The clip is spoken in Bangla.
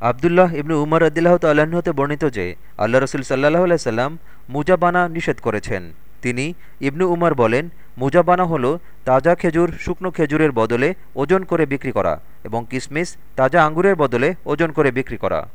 আবদুল্লাহ ইবনু উমর আদিল্লাহ তাল্লাহ্ন হতে বর্ণিত যে, আল্লাহ রসুল সাল্লাহ সাল্লাম মুজাবানা নিষেধ করেছেন। তিনি ইবনু উমর বলেন, মুজাবানা হল তাজা খেজুর শুকনো খেজুরের বদলে ওজন করে বিক্রি করা এবং কিসমিস তাজা আঙ্গুরের বদলে ওজন করে বিক্রি করা।